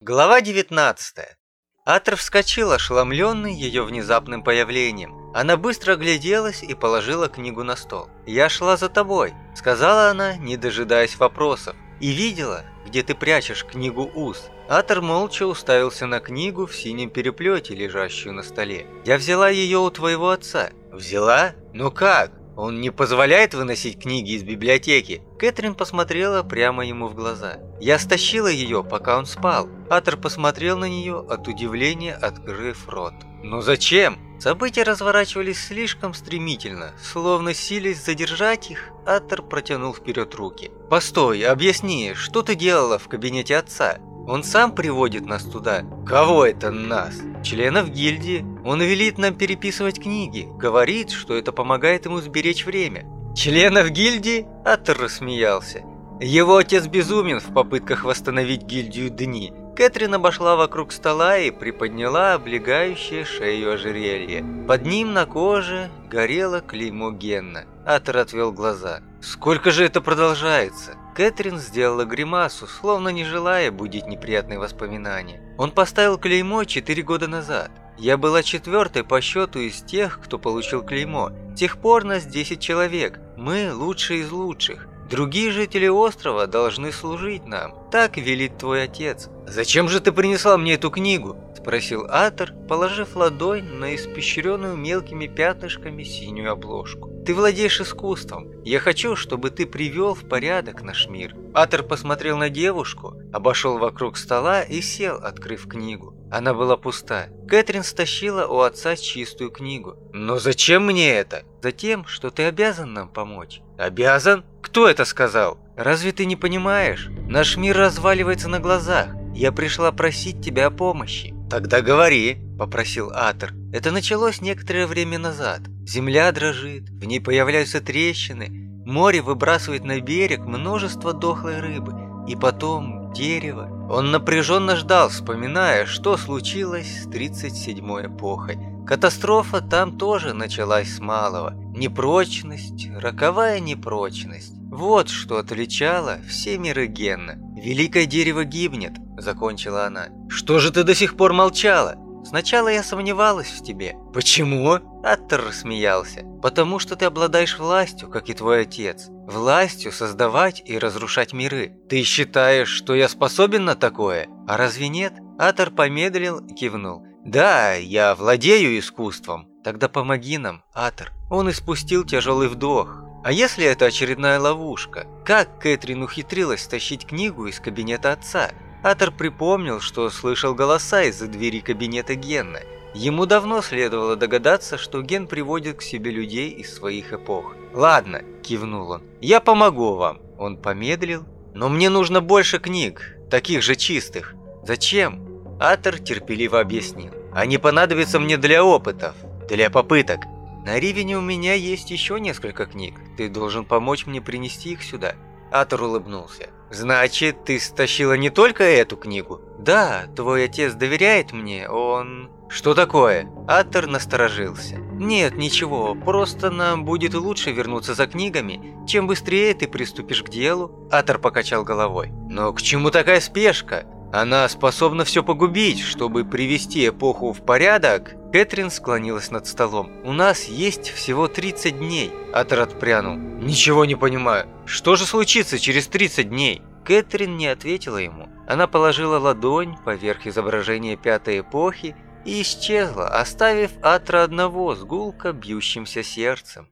Глава 19. Атр вскочил, ошеломленный ее внезапным появлением. Она быстро огляделась и положила книгу на стол. «Я шла за тобой», — сказала она, не дожидаясь вопросов. «И видела, где ты прячешь книгу уз». Атор молча уставился на книгу в синем переплете, лежащую на столе. «Я взяла ее у твоего отца». «Взяла? Ну как? Он не позволяет выносить книги из библиотеки. Кэтрин посмотрела прямо ему в глаза. Я стащила ее, пока он спал. Атор посмотрел на нее от удивления, открыв рот. Но зачем? События разворачивались слишком стремительно, словно сились задержать их. Атор протянул вперед руки. «Постой, объясни, что ты делала в кабинете отца?» Он сам приводит нас туда. Кого это нас? Членов гильдии. Он велит нам переписывать книги. Говорит, что это помогает ему сберечь время. Членов гильдии? Атор рассмеялся. Его отец безумен в попытках восстановить гильдию дни. Кэтрин обошла вокруг стола и приподняла облегающее шею ожерелье. Под ним на коже горело клеймо Генна. Атор отвел глаза. «Сколько же это продолжается?» Кэтрин сделала гримасу, словно не желая будить неприятные воспоминания. Он поставил клеймо четыре года назад. Я была четвертой по счету из тех, кто получил клеймо. С тех пор нас 10 человек. Мы лучшие из лучших. Другие жители острова должны служить нам. Так велит твой отец. Зачем же ты принесла мне эту книгу? Спросил Атор, положив ладонь на испещренную мелкими пятнышками синюю обложку. «Ты владеешь искусством. Я хочу, чтобы ты привел в порядок наш мир». Атор посмотрел на девушку, обошел вокруг стола и сел, открыв книгу. Она была пуста. Кэтрин стащила у отца чистую книгу. «Но зачем мне это?» «Затем, что ты обязан нам помочь». «Обязан? Кто это сказал?» «Разве ты не понимаешь? Наш мир разваливается на глазах. Я пришла просить тебя о помощи». «Тогда говори», – попросил Атор. Это началось некоторое время назад. Земля дрожит, в ней появляются трещины, море выбрасывает на берег множество дохлой рыбы, и потом дерево. Он напряженно ждал, вспоминая, что случилось с 37-й эпохой. Катастрофа там тоже началась с малого. Непрочность, роковая непрочность. Вот что отличало все миры Генна. «Великое дерево гибнет», — закончила она. «Что же ты до сих пор молчала?» «Сначала я сомневалась в тебе». «Почему?» Аттер рассмеялся. «Потому что ты обладаешь властью, как и твой отец. Властью создавать и разрушать миры. Ты считаешь, что я способен на такое? А разве нет?» Аттер помедлил и кивнул. «Да, я владею искусством». «Тогда помоги нам, Атор». Он испустил тяжелый вдох. А если это очередная ловушка? Как Кэтрин ухитрилась стащить книгу из кабинета отца? Атор припомнил, что слышал голоса из-за двери кабинета Генна. Ему давно следовало догадаться, что Ген приводит к себе людей из своих эпох. «Ладно», – кивнул он, – «я помогу вам». Он помедлил. «Но мне нужно больше книг, таких же чистых». «Зачем?» Атор терпеливо объяснил. «Они понадобятся мне для опытов, для попыток. На Ривене у меня есть еще несколько книг. Ты должен помочь мне принести их сюда». Атор улыбнулся. «Значит, ты стащила не только эту книгу?» «Да, твой отец доверяет мне, он...» «Что такое?» Атор насторожился. «Нет, ничего, просто нам будет лучше вернуться за книгами. Чем быстрее ты приступишь к делу?» Атор покачал головой. «Но к чему такая спешка? Она способна все погубить, чтобы привести эпоху в порядок. Кэтрин склонилась над столом. «У нас есть всего 30 дней», – Атер отпрянул. «Ничего не понимаю. Что же случится через 30 дней?» Кэтрин не ответила ему. Она положила ладонь поверх изображения пятой эпохи и исчезла, оставив Атра одного с гулко бьющимся сердцем.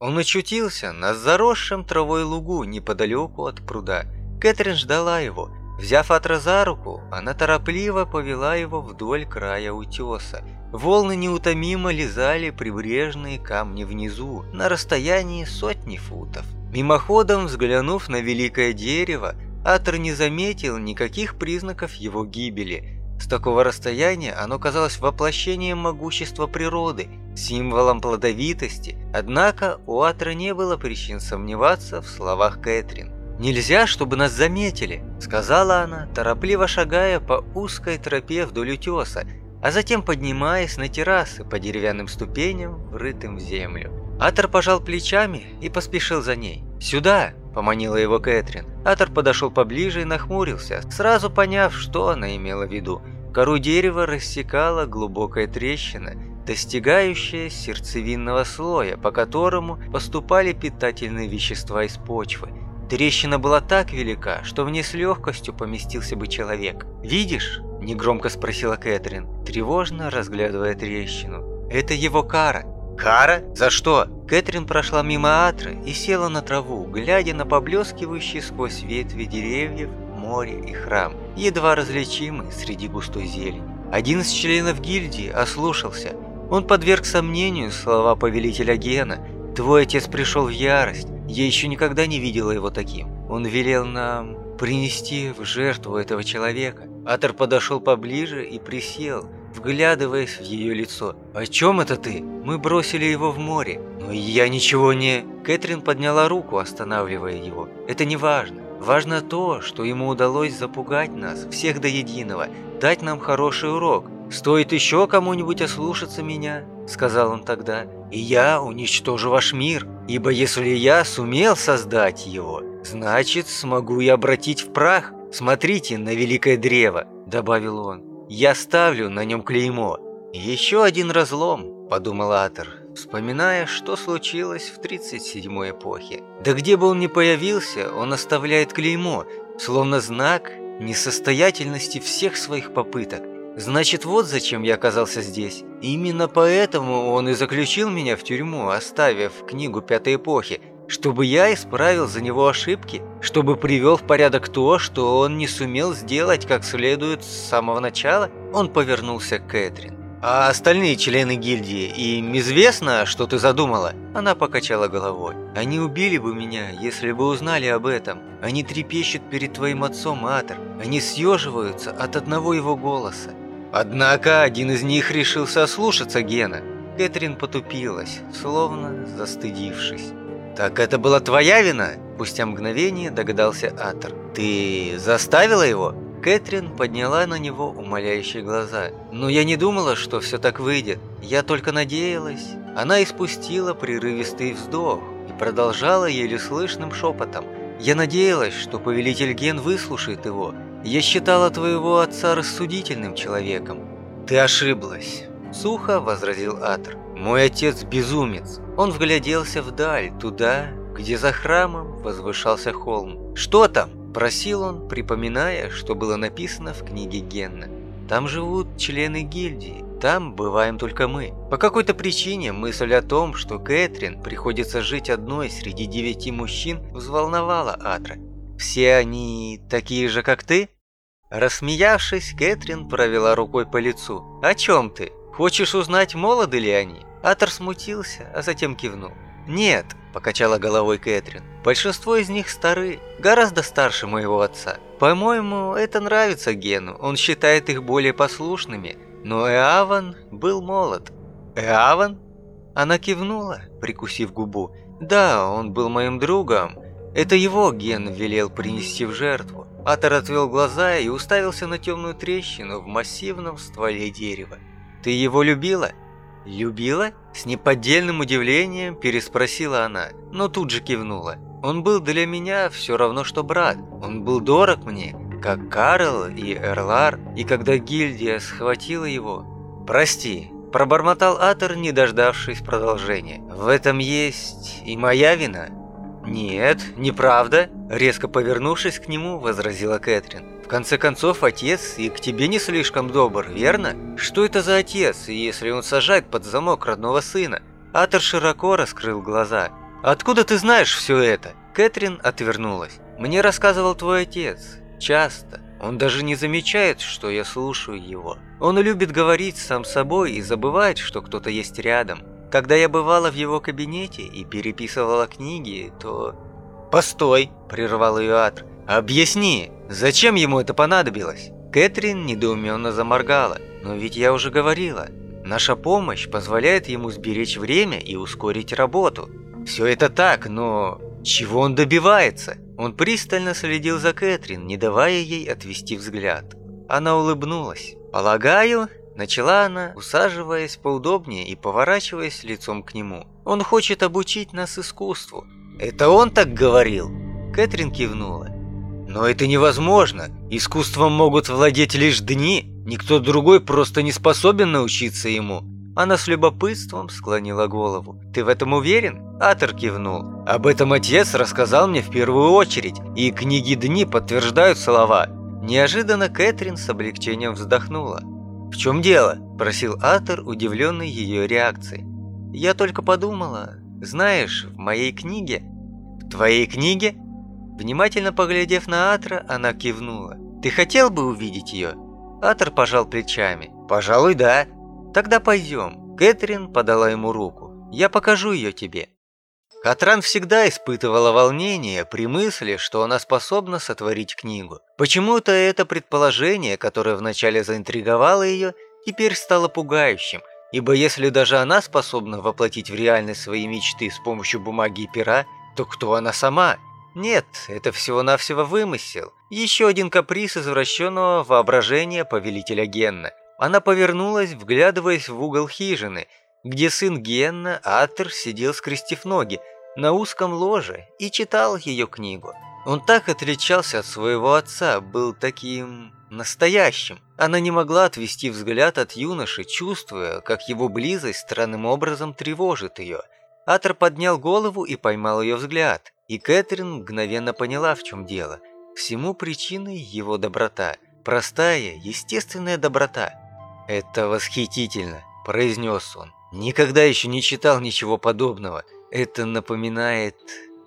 Он очутился на заросшем травой лугу неподалеку от пруда. Кэтрин ждала его, Взяв Атра за руку, она торопливо повела его вдоль края утеса. Волны неутомимо лизали прибрежные камни внизу, на расстоянии сотни футов. Мимоходом взглянув на великое дерево, Атр не заметил никаких признаков его гибели. С такого расстояния оно казалось воплощением могущества природы, символом плодовитости, однако у Атра не было причин сомневаться в словах Кэтрин. «Нельзя, чтобы нас заметили», — сказала она, торопливо шагая по узкой тропе вдоль утеса, а затем поднимаясь на террасы по деревянным ступеням, врытым в землю. Атор пожал плечами и поспешил за ней. «Сюда!» – поманила его Кэтрин. Атор подошел поближе и нахмурился, сразу поняв, что она имела в виду. Кору дерева рассекала глубокая трещина, достигающая сердцевинного слоя, по которому поступали питательные вещества из почвы. Трещина была так велика, что в ней с легкостью поместился бы человек. «Видишь?» – негромко спросила Кэтрин, тревожно разглядывая трещину. «Это его кара». «Кара? За что?» Кэтрин прошла мимо Атры и села на траву, глядя на поблескивающие сквозь ветви деревьев море и храм, едва различимый среди густой зелени. Один из членов гильдии ослушался. Он подверг сомнению слова повелителя Гена. «Твой отец пришел в ярость. Я еще никогда не видела его таким. Он велел нам принести в жертву этого человека». Атор подошел поближе и присел, вглядываясь в ее лицо. «О чем это ты? Мы бросили его в море. Но я ничего не...» Кэтрин подняла руку, останавливая его. «Это не важно. Важно то, что ему удалось запугать нас, всех до единого, дать нам хороший урок. «Стоит еще кому-нибудь ослушаться меня», — сказал он тогда, — «и я уничтожу ваш мир, ибо если я сумел создать его, значит, смогу и обратить в прах. Смотрите на великое древо», — добавил он. «Я ставлю на нем клеймо». «Еще один разлом», — подумал Атор, вспоминая, что случилось в 37-й эпохе. Да где бы он ни появился, он оставляет клеймо, словно знак несостоятельности всех своих попыток. Значит, вот зачем я оказался здесь. Именно поэтому он и заключил меня в тюрьму, оставив книгу Пятой эпохи, чтобы я исправил за него ошибки, чтобы привел в порядок то, что он не сумел сделать как следует с самого начала. Он повернулся к Кэтрин. «А остальные члены гильдии, им известно, что ты задумала?» Она покачала головой. «Они убили бы меня, если бы узнали об этом. Они трепещут перед твоим отцом, Атор. Они съеживаются от одного его голоса». Однако один из них решился ослушаться Гена. Кэтрин потупилась, словно застыдившись. «Так это была твоя вина?» Спустя мгновение догадался Атор. «Ты заставила его?» Кэтрин подняла на него умоляющие глаза. «Но я не думала, что все так выйдет. Я только надеялась». Она испустила прерывистый вздох и продолжала еле слышным шепотом. «Я надеялась, что повелитель Ген выслушает его. Я считала твоего отца рассудительным человеком». «Ты ошиблась», – сухо возразил Атр. «Мой отец безумец». Он вгляделся вдаль, туда, где за храмом возвышался холм. «Что там?» Просил он, припоминая, что было написано в книге Генна. Там живут члены гильдии, там бываем только мы. По какой-то причине мысль о том, что Кэтрин приходится жить одной среди девяти мужчин, взволновала Атра. «Все они такие же, как ты?» Рассмеявшись, Кэтрин провела рукой по лицу. «О чем ты? Хочешь узнать, молоды ли они?» Атор смутился, а затем кивнул. «Нет», – покачала головой Кэтрин. «Большинство из них стары, гораздо старше моего отца. По-моему, это нравится Гену, он считает их более послушными. Но Эаван был молод». «Эаван?» Она кивнула, прикусив губу. «Да, он был моим другом. Это его Ген велел принести в жертву». Атор отвел глаза и уставился на темную трещину в массивном стволе дерева. «Ты его любила?» «Любила?» С неподдельным удивлением переспросила она, но тут же кивнула. «Он был для меня все равно, что брат. Он был дорог мне, как Карл и Эрлар, и когда гильдия схватила его...» «Прости», – пробормотал Атор, не дождавшись продолжения. «В этом есть и моя вина?» «Нет, неправда», – резко повернувшись к нему, возразила Кэтрин. В конце концов, отец и к тебе не слишком добр, верно? Что это за отец, если он сажает под замок родного сына? Атор широко раскрыл глаза. «Откуда ты знаешь все это?» Кэтрин отвернулась. «Мне рассказывал твой отец. Часто. Он даже не замечает, что я слушаю его. Он любит говорить сам собой и забывает, что кто-то есть рядом. Когда я бывала в его кабинете и переписывала книги, то...» «Постой!» – прервал ее Атр. «Объясни, зачем ему это понадобилось?» Кэтрин недоуменно заморгала. «Но ведь я уже говорила, наша помощь позволяет ему сберечь время и ускорить работу. Все это так, но чего он добивается?» Он пристально следил за Кэтрин, не давая ей отвести взгляд. Она улыбнулась. «Полагаю, Начала она, усаживаясь поудобнее и поворачиваясь лицом к нему. «Он хочет обучить нас искусству». «Это он так говорил?» Кэтрин кивнула. «Но это невозможно. Искусством могут владеть лишь дни. Никто другой просто не способен научиться ему». Она с любопытством склонила голову. «Ты в этом уверен?» Атор кивнул. «Об этом отец рассказал мне в первую очередь, и книги дни подтверждают слова». Неожиданно Кэтрин с облегчением вздохнула. «В чем дело?» – просил Атор, удивленный ее реакцией. «Я только подумала. Знаешь, в моей книге...» «В твоей книге?» Внимательно поглядев на Атра, она кивнула. «Ты хотел бы увидеть ее?» Атор пожал плечами. «Пожалуй, да». «Тогда пойдем». Кэтрин подала ему руку. «Я покажу ее тебе». Катран всегда испытывала волнение при мысли, что она способна сотворить книгу. Почему-то это предположение, которое вначале заинтриговало ее, теперь стало пугающим, ибо если даже она способна воплотить в реальность свои мечты с помощью бумаги и пера, то кто она сама? Нет, это всего-навсего вымысел. Еще один каприз извращенного воображения повелителя Генна. Она повернулась, вглядываясь в угол хижины, где сын Генна, Атер, сидел скрестив ноги на узком ложе и читал ее книгу. Он так отличался от своего отца, был таким настоящим. Она не могла отвести взгляд от юноши, чувствуя, как его близость странным образом тревожит ее. Атер поднял голову и поймал ее взгляд, и Кэтрин мгновенно поняла, в чем дело. Всему причиной его доброта, простая, естественная доброта. «Это восхитительно», – произнес он. «Никогда еще не читал ничего подобного. Это напоминает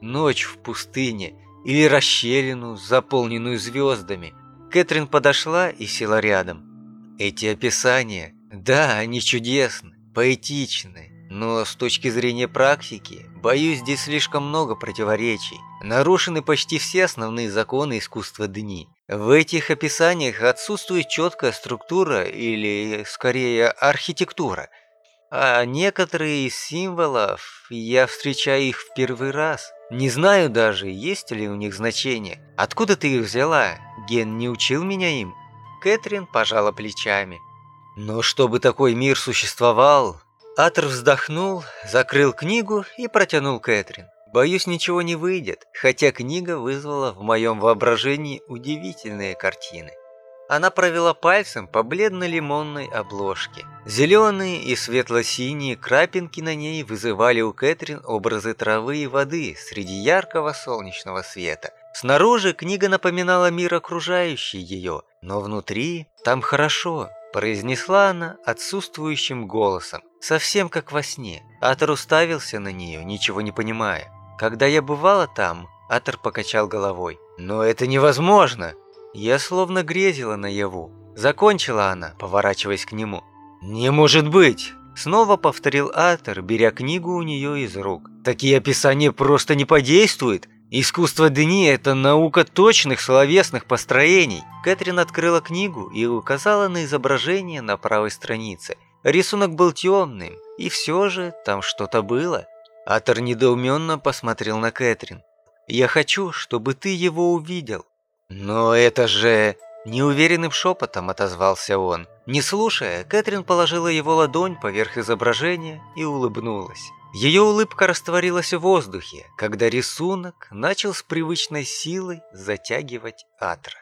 ночь в пустыне или расщелину, заполненную звездами». Кэтрин подошла и села рядом. Эти описания, да, они чудесны, поэтичны, но с точки зрения практики, боюсь, здесь слишком много противоречий. Нарушены почти все основные законы искусства дни. В этих описаниях отсутствует четкая структура или, скорее, архитектура. А некоторые из символов, я встречаю их в первый раз. Не знаю даже, есть ли у них значение. Откуда ты их взяла? Ген не учил меня им? Кэтрин пожала плечами. Но чтобы такой мир существовал... Атр вздохнул, закрыл книгу и протянул Кэтрин. Боюсь, ничего не выйдет, хотя книга вызвала в моем воображении удивительные картины. Она провела пальцем по бледно-лимонной обложке. Зеленые и светло-синие крапинки на ней вызывали у Кэтрин образы травы и воды среди яркого солнечного света. Снаружи книга напоминала мир окружающий ее, но внутри там хорошо, произнесла она отсутствующим голосом, совсем как во сне. Атор уставился на нее, ничего не понимая. Когда я бывала там, Атор покачал головой. «Но это невозможно!» Я словно грезила наяву. Закончила она, поворачиваясь к нему. «Не может быть!» Снова повторил Атор, беря книгу у нее из рук. «Такие описания просто не подействуют! Искусство дни – это наука точных словесных построений!» Кэтрин открыла книгу и указала на изображение на правой странице. Рисунок был темным, и все же там что-то было. Атор недоуменно посмотрел на Кэтрин. «Я хочу, чтобы ты его увидел». «Но это же...» Неуверенным шепотом отозвался он. Не слушая, Кэтрин положила его ладонь поверх изображения и улыбнулась. Ее улыбка растворилась в воздухе, когда рисунок начал с привычной силой затягивать Атра.